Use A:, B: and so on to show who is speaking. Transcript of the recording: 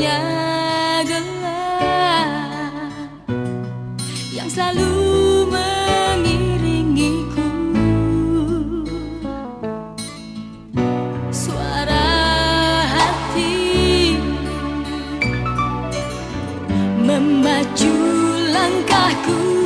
A: yang selalu mengiringiku. Suara hati memacu langkahku.